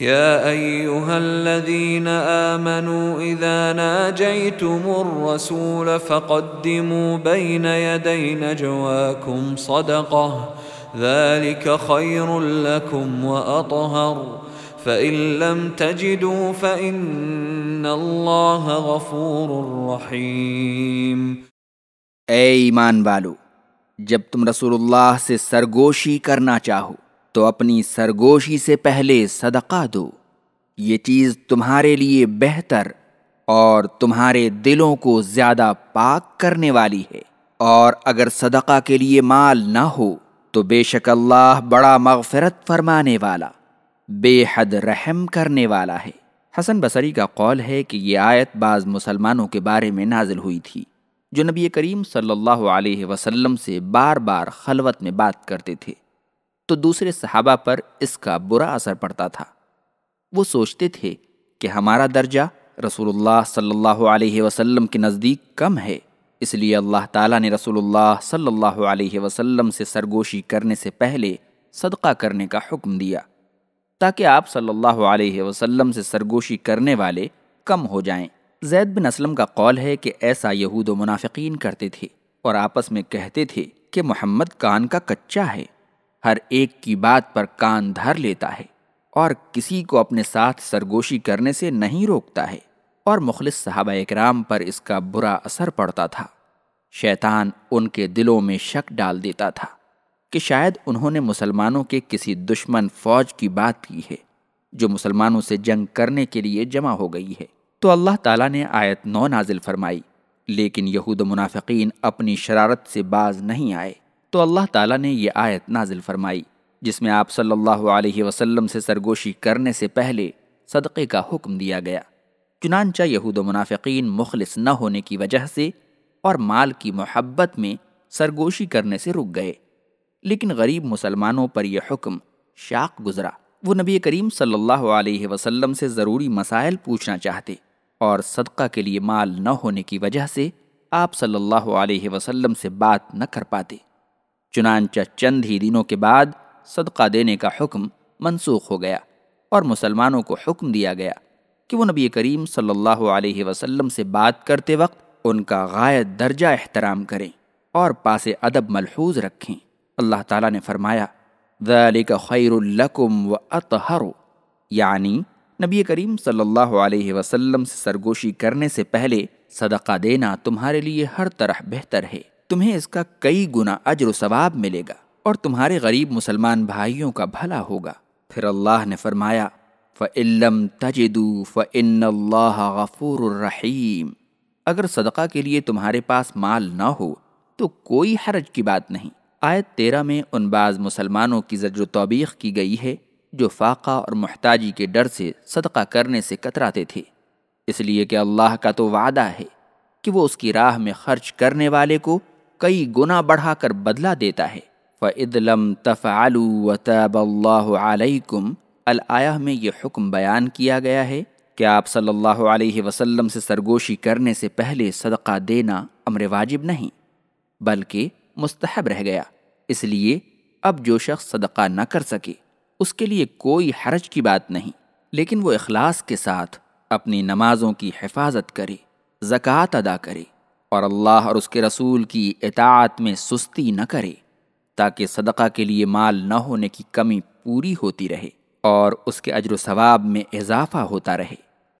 يا أيها الذين آمنوا إذا ناجيتم الرسول فقدموا بين يدي نجواكم صدقة. ذلك خير لكم وأطهر. فإن لم تجدوا فإن الله غفور رحيم. اے ایمان والو، جب تم رسول اللہ سے سرگوشی کرنا چاہو تو اپنی سرگوشی سے پہلے صدقہ دو۔ یہ چیز تمہارے لیے بہتر اور تمہارے دلوں کو زیادہ پاک کرنے والی ہے۔ اور اگر صدقہ کے لیے مال نہ ہو، تو بے شک اللہ بڑا مغفرت فرمانے والا، بے حد رحم کرنے والا ہے۔ حسن بصری کا قول ہے کہ یہ آیت بعض مسلمانوں کے بارے میں نازل ہوئی تھی، جو نبی کریم صلی اللہ علیہ وسلم سے بار بار خلوت میں بات کرتے تھے۔ تو دوسرے صحابہ پر اس کا برا اثر پڑتا تھا۔ وہ سوچتے تھے کہ ہمارا درجہ رسول اللہ صلی اللہ علیہ وسلم کے نزدیک کم ہے، اس لیے اللہ تعالیٰ نے رسول اللہ صلی اللہ علیہ وسلم سے سرگوشی کرنے سے پہلے صدقہ کرنے کا حکم دیا، تاکہ آپ صلی اللہ علیہ وسلم سے سرگوشی کرنے والے کم ہو جائیں۔ زید بن اسلم کا قول ہے کہ ایسا یہود و منافقین کرتے تھے اور آپس میں کہتے تھے کہ محمد کان کا کچا ہے۔ ہر ایک کی بات پر کان دھر لیتا ہے اور کسی کو اپنے ساتھ سرگوشی کرنے سے نہیں روکتا ہے اور مخلص صحابہ اکرام پر اس کا برا اثر پڑتا تھا۔ شیطان ان کے دلوں میں شک ڈال دیتا تھا کہ شاید انہوں نے مسلمانوں کے کسی دشمن فوج کی بات کی ہے جو مسلمانوں سے جنگ کرنے کے لیے جمع ہو گئی ہے۔ تو اللہ تعالیٰ نے آیت نو نازل فرمائی، لیکن یہود و منافقین اپنی شرارت سے باز نہیں آئے۔ تو اللہ تعالیٰ نے یہ آیت نازل فرمائی، جس میں آپ صلی اللہ علیہ وسلم سے سرگوشی کرنے سے پہلے صدقے کا حکم دیا گیا۔ چنانچہ یہود و منافقین مخلص نہ ہونے کی وجہ سے اور مال کی محبت میں سرگوشی کرنے سے رک گئے۔ لیکن غریب مسلمانوں پر یہ حکم شاق گزرا۔ وہ نبی کریم صلی اللہ علیہ وسلم سے ضروری مسائل پوچھنا چاہتے اور صدقہ کے لیے مال نہ ہونے کی وجہ سے آپ صلی اللہ علیہ وسلم سے بات نہ کر پاتے۔ چنانچہ چند ہی دنوں کے بعد صدقہ دینے کا حکم منسوخ ہو گیا اور مسلمانوں کو حکم دیا گیا کہ وہ نبی کریم صلی اللہ علیہ وسلم سے بات کرتے وقت ان کا غائد درجہ احترام کریں اور پاس ادب ملحوظ رکھیں۔ اللہ تعالیٰ نے فرمایا ذالک خیر لکم و اطہر یعنی نبی کریم صلی اللہ علیہ وسلم سے سرگوشی کرنے سے پہلے صدقہ دینا تمہارے لیے ہر طرح بہتر ہے۔ تمہیں اس کا کئی گنا اجر و ثواب ملے گا اور تمہارے غریب مسلمان بھائیوں کا بھلا ہوگا۔ پھر اللہ نے فرمایا فعلم تجدو فن اللہ غفور الرحیم اگر صدقہ کے لیے تمہارے پاس مال نہ ہو، تو کوئی حرج کی بات نہیں۔ آیت تیرہ میں ان بعض مسلمانوں کی زجر و توبیخ کی گئی ہے، جو فاقہ اور محتاجی کے ڈر سے صدقہ کرنے سے کتراتے تھے۔ اس لیے کہ اللہ کا تو وعدہ ہے کہ وہ اس کی راہ میں خرچ کرنے والے کو کئی گنا بڑھا کر بدلہ دیتا ہے۔ فعدلم تفعلوا وتاب اللہ علیکم الآیہ میں یہ حکم بیان کیا گیا ہے کہ آپ صلی اللہ علیہ وسلم سے سرگوشی کرنے سے پہلے صدقہ دینا امر واجب نہیں، بلکہ مستحب رہ گیا۔ اس لیے اب جو شخص صدقہ نہ کر سکے، اس کے لیے کوئی حرج کی بات نہیں۔ لیکن وہ اخلاص کے ساتھ اپنی نمازوں کی حفاظت کرے، زکوٰۃ ادا کرے۔ اور اللہ اور اس کے رسول کی اطاعت میں سستی نہ کرے، تاکہ صدقہ کے لیے مال نہ ہونے کی کمی پوری ہوتی رہے اور اس کے اجر و ثواب میں اضافہ ہوتا رہے۔